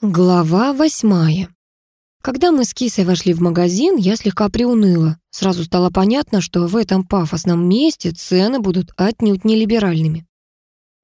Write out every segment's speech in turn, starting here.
Глава восьмая. Когда мы с Кисой вошли в магазин, я слегка приуныла. Сразу стало понятно, что в этом пафосном месте цены будут отнюдь не либеральными.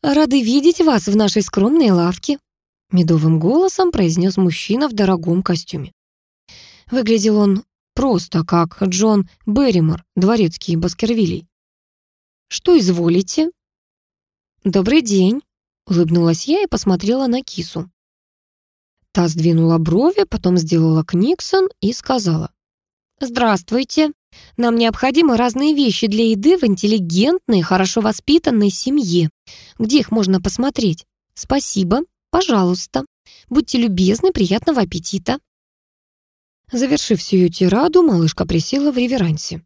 «Рады видеть вас в нашей скромной лавке», — медовым голосом произнес мужчина в дорогом костюме. Выглядел он просто как Джон Берримор, дворецкий Баскервилей. «Что изволите?» «Добрый день», — улыбнулась я и посмотрела на кису. Та сдвинула брови, потом сделала книксон и сказала. «Здравствуйте. Нам необходимы разные вещи для еды в интеллигентной, хорошо воспитанной семье. Где их можно посмотреть? Спасибо. Пожалуйста. Будьте любезны, приятного аппетита». Завершив ее тираду, малышка присела в реверансе.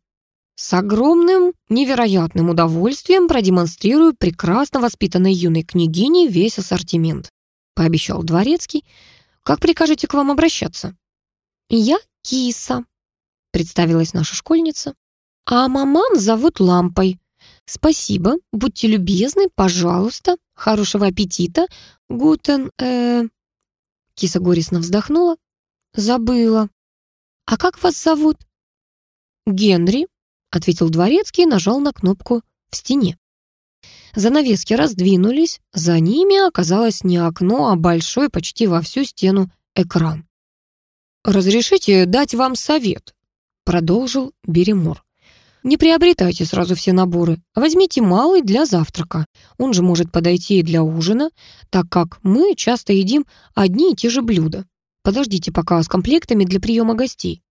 С огромным, невероятным удовольствием продемонстрирую прекрасно воспитанной юной княгине весь ассортимент, пообещал дворецкий, как прикажете к вам обращаться?» «Я киса», — представилась наша школьница. «А маман зовут Лампой. Спасибо, будьте любезны, пожалуйста. Хорошего аппетита. Гутен, э...» Киса горестно вздохнула. «Забыла. А как вас зовут?» «Генри», — ответил дворецкий и нажал на кнопку в стене. Занавески раздвинулись, за ними оказалось не окно, а большой почти во всю стену экран. «Разрешите дать вам совет», — продолжил Беремор. «Не приобретайте сразу все наборы, возьмите малый для завтрака. Он же может подойти и для ужина, так как мы часто едим одни и те же блюда. Подождите пока с комплектами для приема гостей».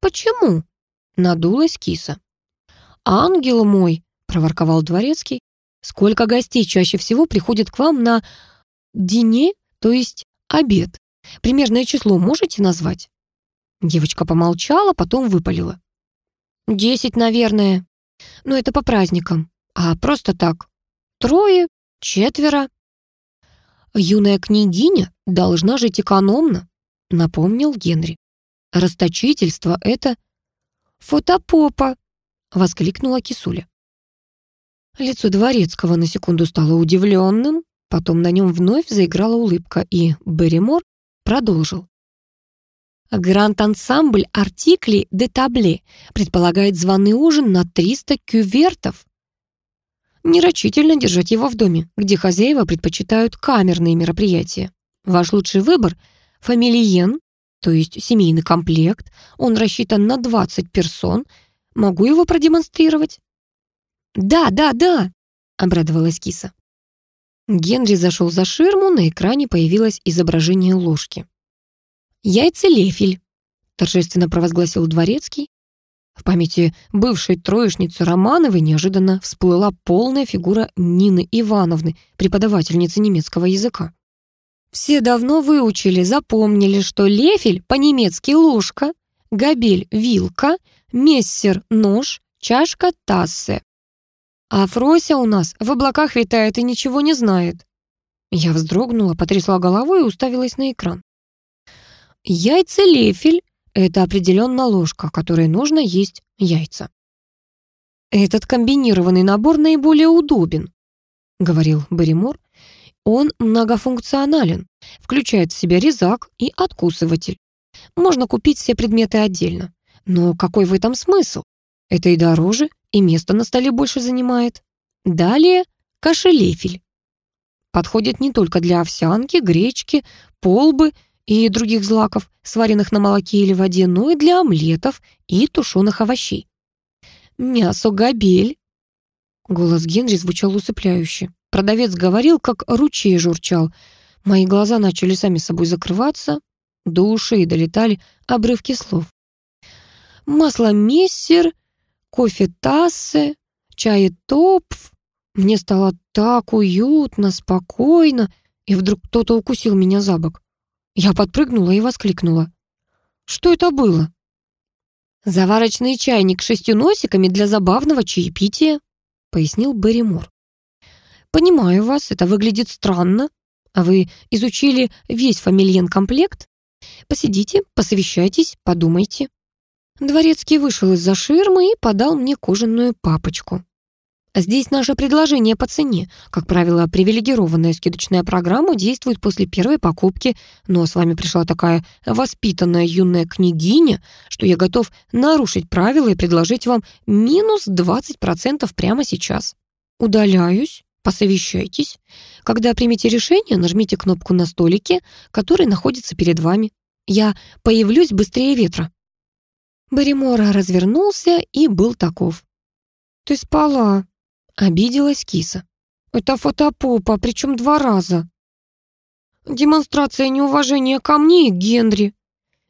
«Почему?» — надулась киса. «Ангел мой», — проворковал дворецкий, Сколько гостей чаще всего приходят к вам на дине, то есть обед? Примерное число можете назвать?» Девочка помолчала, потом выпалила. «Десять, наверное. Но это по праздникам. А просто так. Трое, четверо». «Юная княгиня должна жить экономно», — напомнил Генри. «Расточительство — это...» «Фотопопа!» — воскликнула кисуля. Лицо Дворецкого на секунду стало удивленным, потом на нем вновь заиграла улыбка, и Берримор продолжил. Гранд-ансамбль артиклей де табле предполагает званый ужин на 300 кювертов. Нерочительно держать его в доме, где хозяева предпочитают камерные мероприятия. Ваш лучший выбор — фамилиен, то есть семейный комплект. Он рассчитан на 20 персон. Могу его продемонстрировать? «Да, да, да!» — обрадовалась киса. Генри зашел за ширму, на экране появилось изображение ложки. «Яйцелефель», — торжественно провозгласил дворецкий. В памяти бывшей троечницы Романовой неожиданно всплыла полная фигура Нины Ивановны, преподавательницы немецкого языка. Все давно выучили, запомнили, что лефель по-немецки ложка, габель — вилка, мессер — нож, чашка — тассе. А Фрося у нас в облаках витает и ничего не знает. Я вздрогнула, потрясла головой и уставилась на экран. Яйца лефель — это определенно ложка, которой нужно есть яйца. Этот комбинированный набор наиболее удобен, говорил Барримор. Он многофункционален, включает в себя резак и откусыватель. Можно купить все предметы отдельно. Но какой в этом смысл? Это и дороже, и место на столе больше занимает. Далее кашелефель. Подходит не только для овсянки, гречки, полбы и других злаков, сваренных на молоке или воде, но и для омлетов и тушеных овощей. Мясо габель. Голос Генри звучал усыпляюще. Продавец говорил, как ручей журчал. Мои глаза начали сами собой закрываться, до ушей долетали обрывки слов. Масло мессер, кофе тассы, чай топф. Мне стало так уютно, спокойно, и вдруг кто-то укусил меня за бок. Я подпрыгнула и воскликнула. Что это было? «Заварочный чайник с шестью носиками для забавного чаепития», пояснил Берри. «Понимаю вас, это выглядит странно. А вы изучили весь фамильен комплект? Посидите, посовещайтесь, подумайте». Дворецкий вышел из-за ширмы и подал мне кожаную папочку. Здесь наше предложение по цене. Как правило, привилегированная скидочная программа действует после первой покупки, но с вами пришла такая воспитанная юная княгиня, что я готов нарушить правила и предложить вам минус 20% прямо сейчас. Удаляюсь, посовещайтесь. Когда примете решение, нажмите кнопку на столике, который находится перед вами. Я появлюсь быстрее ветра». Барримора развернулся и был таков. «Ты спала», Обиделась киса. «Это фотопопа, причем два раза». «Демонстрация неуважения ко мне Генри.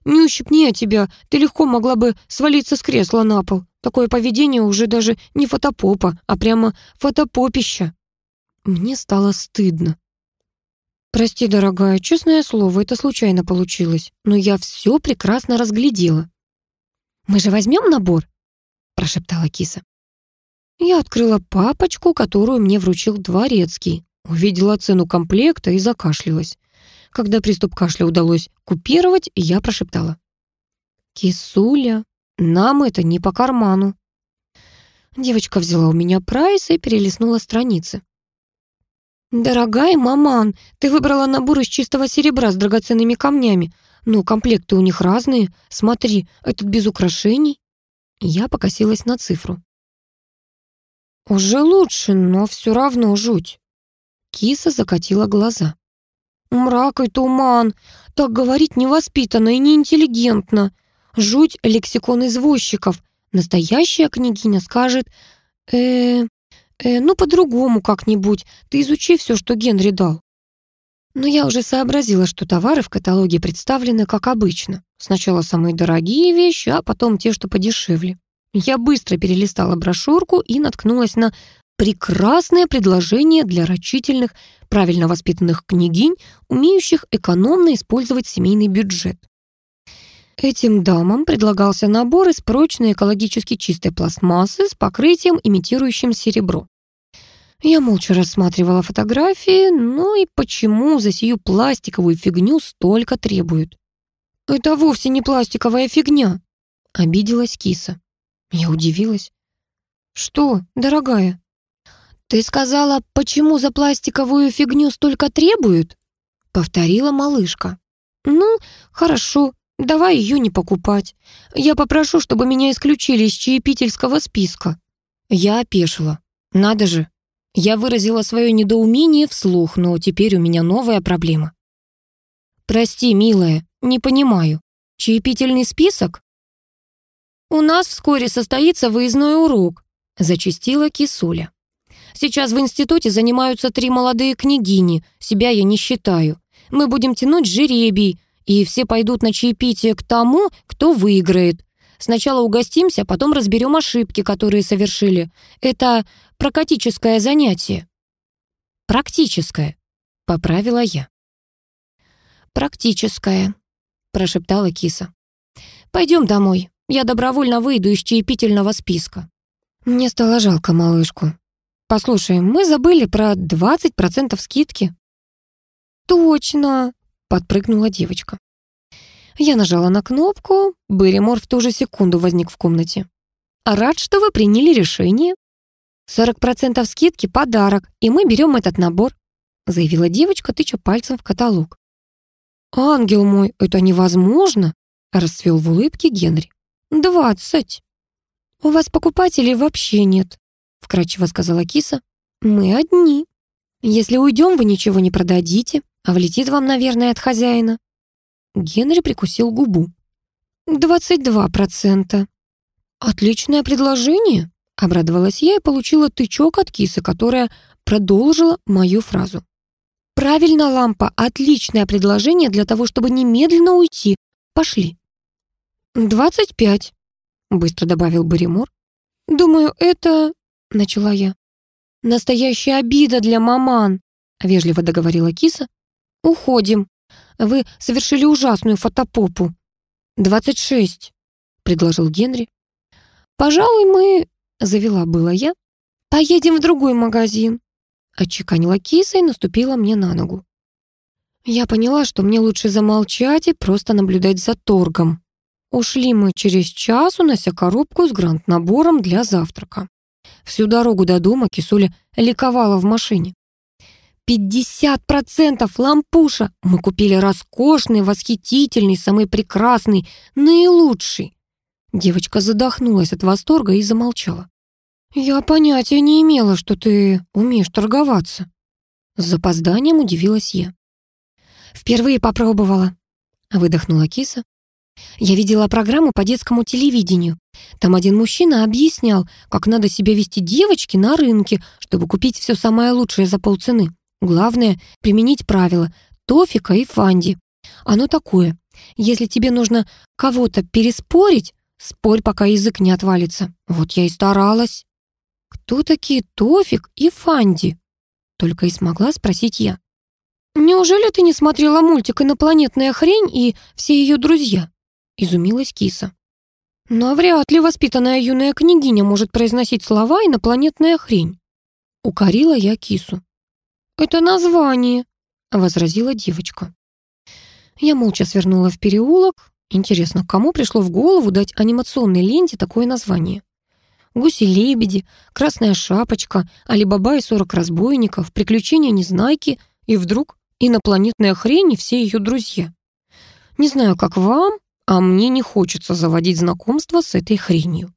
Не ущипни я тебя, ты легко могла бы свалиться с кресла на пол. Такое поведение уже даже не фотопопа, а прямо фотопопища». Мне стало стыдно. «Прости, дорогая, честное слово, это случайно получилось, но я все прекрасно разглядела». «Мы же возьмем набор?» прошептала киса. Я открыла папочку, которую мне вручил дворецкий, увидела цену комплекта и закашлялась. Когда приступ кашля удалось купировать, я прошептала. «Кисуля, нам это не по карману». Девочка взяла у меня прайс и перелистнула страницы. «Дорогая маман, ты выбрала набор из чистого серебра с драгоценными камнями. Но комплекты у них разные. Смотри, этот без украшений». Я покосилась на цифру. «Уже лучше, но все равно жуть». Киса закатила глаза. «Мрак и туман. Так говорить невоспитанно и неинтеллигентно. Жуть лексикон извозчиков. Настоящая княгиня скажет... э э ну, по-другому как-нибудь. Ты изучи все, что Генри дал». Но я уже сообразила, что товары в каталоге представлены как обычно. Сначала самые дорогие вещи, а потом те, что подешевле. Я быстро перелистала брошюрку и наткнулась на прекрасное предложение для рачительных, правильно воспитанных княгинь, умеющих экономно использовать семейный бюджет. Этим дамам предлагался набор из прочной экологически чистой пластмассы с покрытием, имитирующим серебро. Я молча рассматривала фотографии, ну и почему за сию пластиковую фигню столько требуют? «Это вовсе не пластиковая фигня», — обиделась киса. Я удивилась. «Что, дорогая?» «Ты сказала, почему за пластиковую фигню столько требуют?» Повторила малышка. «Ну, хорошо, давай ее не покупать. Я попрошу, чтобы меня исключили из чаепительского списка». Я опешила. «Надо же». Я выразила свое недоумение вслух, но теперь у меня новая проблема. «Прости, милая, не понимаю. Чаепительный список? «У нас вскоре состоится выездной урок», — зачастила кисуля. «Сейчас в институте занимаются три молодые княгини, себя я не считаю. Мы будем тянуть жеребий, и все пойдут на чаепитие к тому, кто выиграет. Сначала угостимся, потом разберем ошибки, которые совершили. Это практическое занятие». «Практическое», — поправила я. «Практическое», — прошептала киса. «Пойдем домой. Я добровольно выйду из чаепительного списка. Мне стало жалко малышку. Послушай, мы забыли про 20% скидки. Точно, подпрыгнула девочка. Я нажала на кнопку, Берримор в ту же секунду возник в комнате. «Рад, что вы приняли решение. 40% скидки — подарок, и мы берем этот набор», заявила девочка, тыча пальцем в каталог. «Ангел мой, это невозможно!» расцвел в улыбке Генри. «Двадцать». «У вас покупателей вообще нет», — вкратчиво сказала киса. «Мы одни. Если уйдем, вы ничего не продадите, а влетит вам, наверное, от хозяина». Генри прикусил губу. «Двадцать два процента». «Отличное предложение», — обрадовалась я и получила тычок от кисы, которая продолжила мою фразу. «Правильно, лампа, отличное предложение для того, чтобы немедленно уйти. Пошли». «Двадцать пять», — быстро добавил Барримор. «Думаю, это...» — начала я. «Настоящая обида для маман», — вежливо договорила киса. «Уходим. Вы совершили ужасную фотопопу». «Двадцать шесть», — предложил Генри. «Пожалуй, мы...» — завела была я. «Поедем в другой магазин», — отчеканила киса и наступила мне на ногу. Я поняла, что мне лучше замолчать и просто наблюдать за торгом. Ушли мы через час, унося коробку с грант-набором для завтрака. Всю дорогу до дома кисуля ликовала в машине. «Пятьдесят процентов лампуша! Мы купили роскошный, восхитительный, самый прекрасный, наилучший!» Девочка задохнулась от восторга и замолчала. «Я понятия не имела, что ты умеешь торговаться». С запозданием удивилась я. «Впервые попробовала», — выдохнула киса. «Я видела программу по детскому телевидению. Там один мужчина объяснял, как надо себя вести девочке на рынке, чтобы купить все самое лучшее за полцены. Главное — применить правила Тофика и Фанди. Оно такое. Если тебе нужно кого-то переспорить, спорь, пока язык не отвалится. Вот я и старалась». «Кто такие Тофик и Фанди?» Только и смогла спросить я. «Неужели ты не смотрела мультик «Инопланетная хрень» и все ее друзья?» Изумилась киса. «Но вряд ли воспитанная юная княгиня может произносить слова «инопланетная хрень». Укорила я кису. «Это название», — возразила девочка. Я молча свернула в переулок. Интересно, кому пришло в голову дать анимационной ленте такое название? гуси-лебеди, красная шапочка, Алибаба и сорок разбойников, приключения Незнайки и вдруг инопланетная хрень и все ее друзья. Не знаю, как вам, а мне не хочется заводить знакомство с этой хренью.